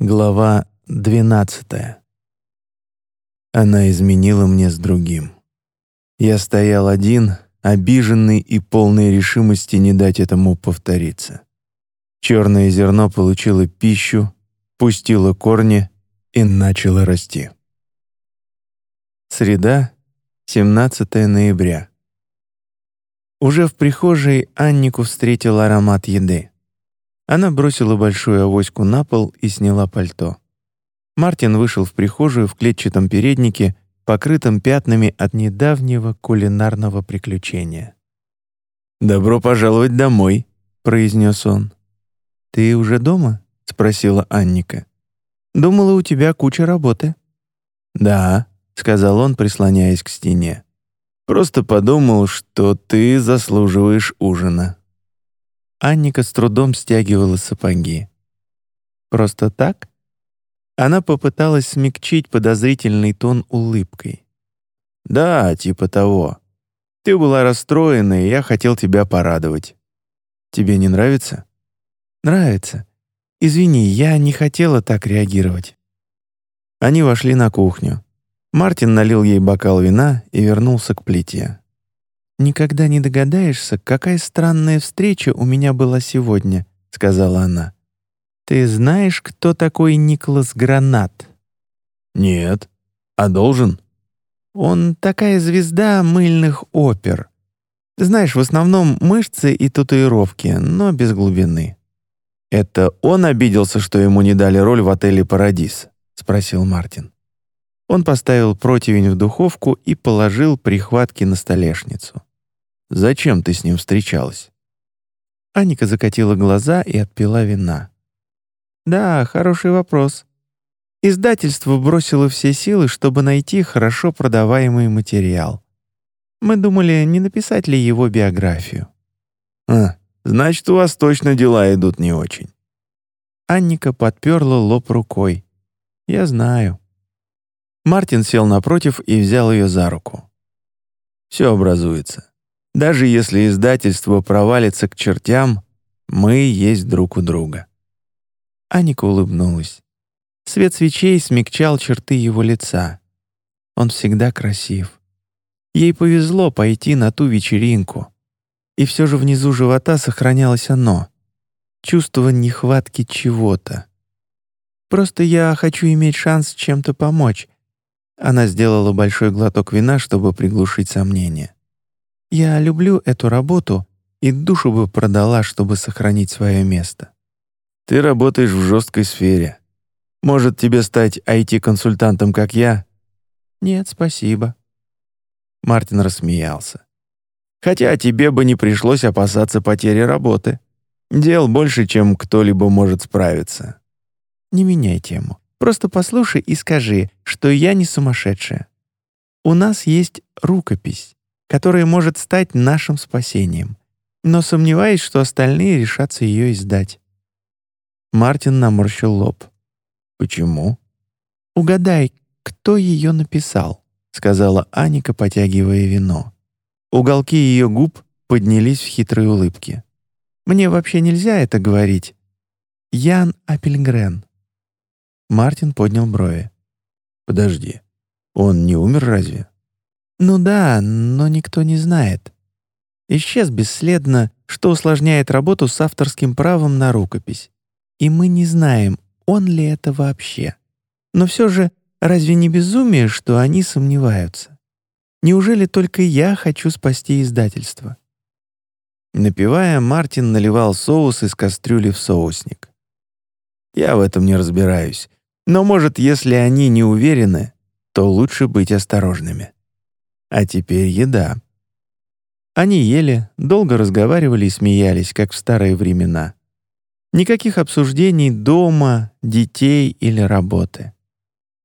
Глава 12. Она изменила мне с другим. Я стоял один, обиженный и полной решимости не дать этому повториться. Черное зерно получило пищу, пустило корни и начало расти. Среда, 17 ноября. Уже в прихожей Аннику встретил аромат еды. Она бросила большую авоську на пол и сняла пальто. Мартин вышел в прихожую в клетчатом переднике, покрытом пятнами от недавнего кулинарного приключения. «Добро пожаловать домой», — произнес он. «Ты уже дома?» — спросила Анника. «Думала, у тебя куча работы». «Да», — сказал он, прислоняясь к стене. «Просто подумал, что ты заслуживаешь ужина». Анника с трудом стягивала сапоги. «Просто так?» Она попыталась смягчить подозрительный тон улыбкой. «Да, типа того. Ты была расстроена, и я хотел тебя порадовать. Тебе не нравится?» «Нравится. Извини, я не хотела так реагировать». Они вошли на кухню. Мартин налил ей бокал вина и вернулся к плите. «Никогда не догадаешься, какая странная встреча у меня была сегодня», — сказала она. «Ты знаешь, кто такой Николас Гранат?» «Нет. А должен?» «Он такая звезда мыльных опер. Знаешь, в основном мышцы и татуировки, но без глубины». «Это он обиделся, что ему не дали роль в отеле «Парадис»?» — спросил Мартин. Он поставил противень в духовку и положил прихватки на столешницу. Зачем ты с ним встречалась?» Аника закатила глаза и отпила вина. «Да, хороший вопрос. Издательство бросило все силы, чтобы найти хорошо продаваемый материал. Мы думали, не написать ли его биографию». «А, значит, у вас точно дела идут не очень». Анника подперла лоб рукой. «Я знаю». Мартин сел напротив и взял ее за руку. «Все образуется. Даже если издательство провалится к чертям, мы есть друг у друга». Аника улыбнулась. Свет свечей смягчал черты его лица. Он всегда красив. Ей повезло пойти на ту вечеринку. И все же внизу живота сохранялось оно — чувство нехватки чего-то. «Просто я хочу иметь шанс чем-то помочь». Она сделала большой глоток вина, чтобы приглушить сомнения. Я люблю эту работу и душу бы продала, чтобы сохранить свое место. Ты работаешь в жесткой сфере. Может, тебе стать IT-консультантом, как я? Нет, спасибо. Мартин рассмеялся. Хотя тебе бы не пришлось опасаться потери работы. Дел больше, чем кто-либо может справиться. Не меняй тему. Просто послушай и скажи, что я не сумасшедшая. У нас есть рукопись которая может стать нашим спасением, но сомневаюсь, что остальные решатся ее издать». Мартин наморщил лоб. «Почему?» «Угадай, кто ее написал?» — сказала Аника, потягивая вино. Уголки ее губ поднялись в хитрые улыбки. «Мне вообще нельзя это говорить. Ян Апельгрен». Мартин поднял брови. «Подожди, он не умер разве?» Ну да, но никто не знает. Исчез бесследно, что усложняет работу с авторским правом на рукопись. И мы не знаем, он ли это вообще. Но все же, разве не безумие, что они сомневаются? Неужели только я хочу спасти издательство? Напивая, Мартин наливал соус из кастрюли в соусник. Я в этом не разбираюсь. Но, может, если они не уверены, то лучше быть осторожными. А теперь еда. Они ели, долго разговаривали и смеялись, как в старые времена. Никаких обсуждений дома, детей или работы.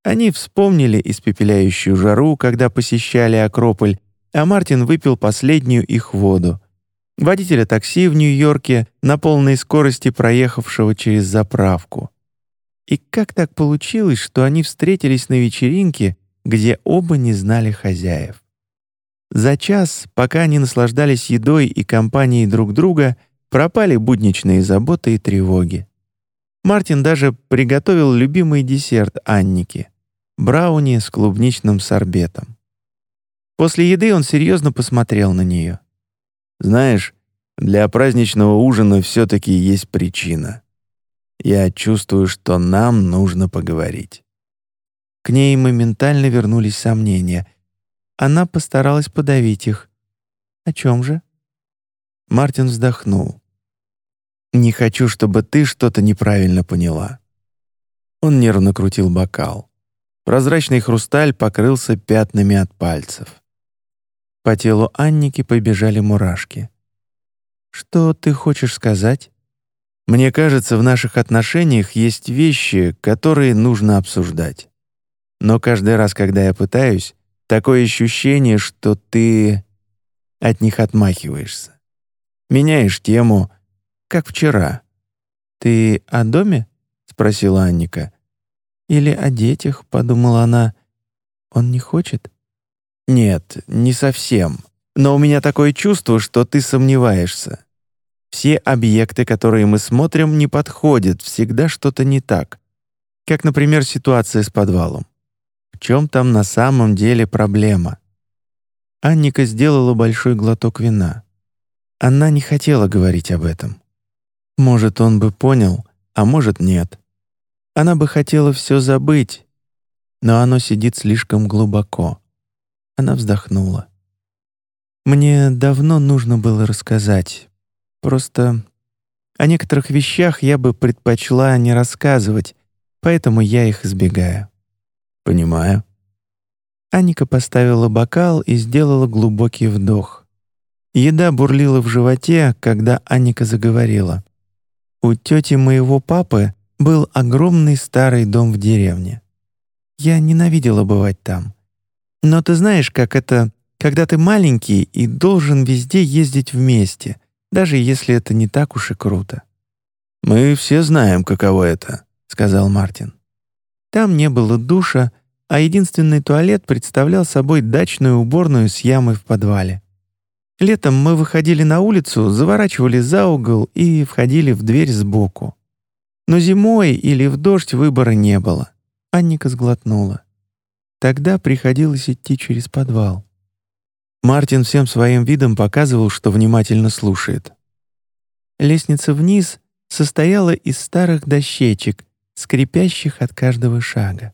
Они вспомнили испепеляющую жару, когда посещали Акрополь, а Мартин выпил последнюю их воду. Водителя такси в Нью-Йорке на полной скорости проехавшего через заправку. И как так получилось, что они встретились на вечеринке, где оба не знали хозяев? За час, пока они наслаждались едой и компанией друг друга, пропали будничные заботы и тревоги. Мартин даже приготовил любимый десерт Анники — брауни с клубничным сорбетом. После еды он серьезно посмотрел на нее. «Знаешь, для праздничного ужина все-таки есть причина. Я чувствую, что нам нужно поговорить». К ней моментально вернулись сомнения. Она постаралась подавить их. «О чем же?» Мартин вздохнул. «Не хочу, чтобы ты что-то неправильно поняла». Он нервно крутил бокал. Прозрачный хрусталь покрылся пятнами от пальцев. По телу Анники побежали мурашки. «Что ты хочешь сказать?» «Мне кажется, в наших отношениях есть вещи, которые нужно обсуждать. Но каждый раз, когда я пытаюсь, такое ощущение, что ты от них отмахиваешься. Меняешь тему, как вчера. «Ты о доме?» — спросила Анника. «Или о детях?» — подумала она. «Он не хочет?» «Нет, не совсем. Но у меня такое чувство, что ты сомневаешься. Все объекты, которые мы смотрим, не подходят, всегда что-то не так. Как, например, ситуация с подвалом. Чем там на самом деле проблема?» Анника сделала большой глоток вина. Она не хотела говорить об этом. Может, он бы понял, а может, нет. Она бы хотела все забыть, но оно сидит слишком глубоко. Она вздохнула. «Мне давно нужно было рассказать. Просто о некоторых вещах я бы предпочла не рассказывать, поэтому я их избегаю». «Понимаю». Аника поставила бокал и сделала глубокий вдох. Еда бурлила в животе, когда Аника заговорила. У тети моего папы был огромный старый дом в деревне. Я ненавидела бывать там. Но ты знаешь, как это, когда ты маленький и должен везде ездить вместе, даже если это не так уж и круто. «Мы все знаем, каково это», — сказал Мартин. Там не было душа, а единственный туалет представлял собой дачную уборную с ямой в подвале. Летом мы выходили на улицу, заворачивали за угол и входили в дверь сбоку. Но зимой или в дождь выбора не было. Анника сглотнула. Тогда приходилось идти через подвал. Мартин всем своим видом показывал, что внимательно слушает. Лестница вниз состояла из старых дощечек, скрипящих от каждого шага.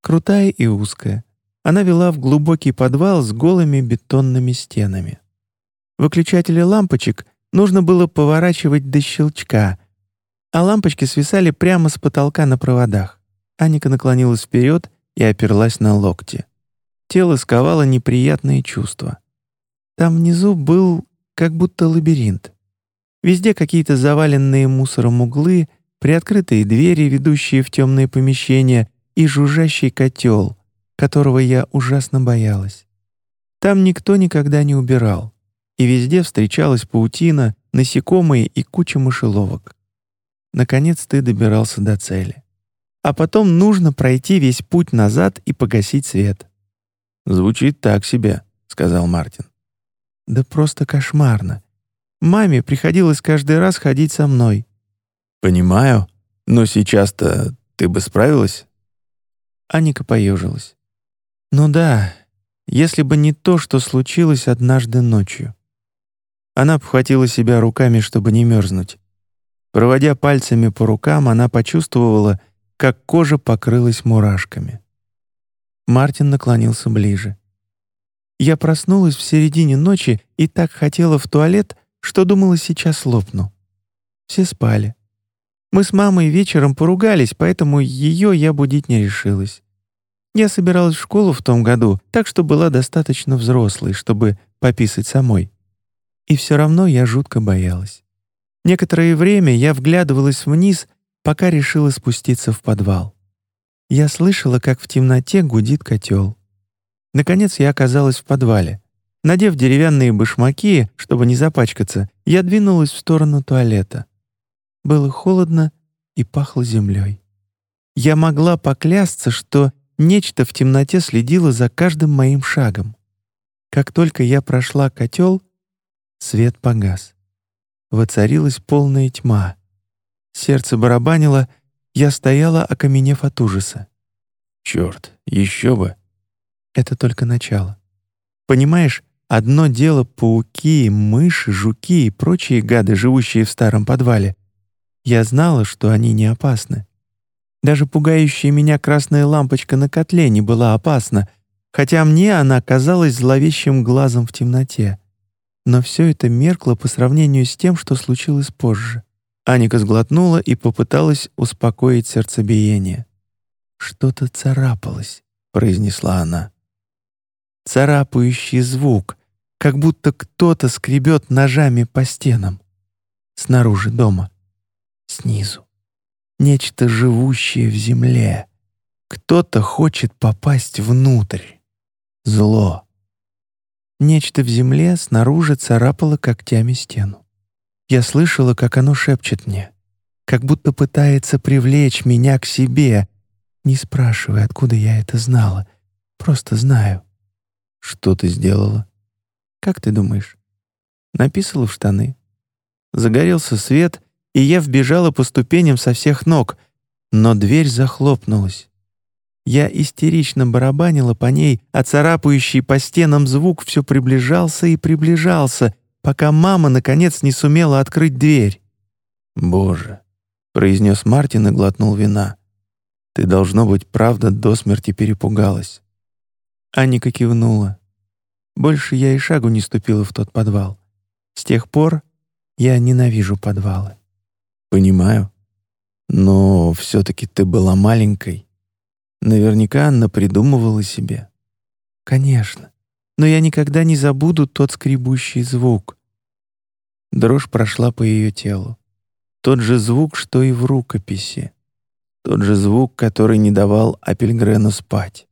Крутая и узкая, она вела в глубокий подвал с голыми бетонными стенами. Выключатели лампочек нужно было поворачивать до щелчка, а лампочки свисали прямо с потолка на проводах. Аника наклонилась вперед и оперлась на локти. Тело сковало неприятные чувства. Там внизу был как будто лабиринт. Везде какие-то заваленные мусором углы, приоткрытые двери, ведущие в темные помещения, и жужжащий котел, которого я ужасно боялась. Там никто никогда не убирал и везде встречалась паутина, насекомые и куча мышеловок. Наконец ты добирался до цели. А потом нужно пройти весь путь назад и погасить свет. «Звучит так себе», — сказал Мартин. «Да просто кошмарно. Маме приходилось каждый раз ходить со мной». «Понимаю, но сейчас-то ты бы справилась?» Аника поежилась. «Ну да, если бы не то, что случилось однажды ночью. Она обхватила себя руками, чтобы не мерзнуть. Проводя пальцами по рукам, она почувствовала, как кожа покрылась мурашками. Мартин наклонился ближе. Я проснулась в середине ночи и так хотела в туалет, что думала, сейчас лопну. Все спали. Мы с мамой вечером поругались, поэтому ее я будить не решилась. Я собиралась в школу в том году, так что была достаточно взрослой, чтобы пописать самой. И все равно я жутко боялась. Некоторое время я вглядывалась вниз, пока решила спуститься в подвал. Я слышала, как в темноте гудит котел. Наконец я оказалась в подвале. Надев деревянные башмаки, чтобы не запачкаться, я двинулась в сторону туалета. Было холодно и пахло землей. Я могла поклясться, что нечто в темноте следило за каждым моим шагом. Как только я прошла котел, Свет погас. Воцарилась полная тьма. Сердце барабанило, я стояла, окаменев от ужаса. Черт, еще бы. Это только начало. Понимаешь, одно дело пауки, мыши, жуки и прочие гады, живущие в старом подвале. Я знала, что они не опасны. Даже пугающая меня красная лампочка на котле не была опасна, хотя мне она казалась зловещим глазом в темноте. Но все это меркло по сравнению с тем, что случилось позже. Аника сглотнула и попыталась успокоить сердцебиение. «Что-то царапалось», — произнесла она. «Царапающий звук, как будто кто-то скребет ножами по стенам. Снаружи дома, снизу нечто живущее в земле. Кто-то хочет попасть внутрь. Зло. Нечто в земле снаружи царапало когтями стену. Я слышала, как оно шепчет мне, как будто пытается привлечь меня к себе, не спрашивая, откуда я это знала. Просто знаю. Что ты сделала? Как ты думаешь? Написала в штаны. Загорелся свет, и я вбежала по ступеням со всех ног, но дверь захлопнулась. Я истерично барабанила по ней, а царапающий по стенам звук все приближался и приближался, пока мама, наконец, не сумела открыть дверь. «Боже!» — произнес Мартин и глотнул вина. «Ты, должно быть, правда до смерти перепугалась». Анника кивнула. Больше я и шагу не ступила в тот подвал. С тех пор я ненавижу подвалы. Понимаю. Но все-таки ты была маленькой. Наверняка Анна придумывала себе. Конечно. Но я никогда не забуду тот скребущий звук. Дрожь прошла по ее телу. Тот же звук, что и в рукописи. Тот же звук, который не давал Апельгрену спать.